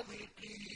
الصَّادِقِينَ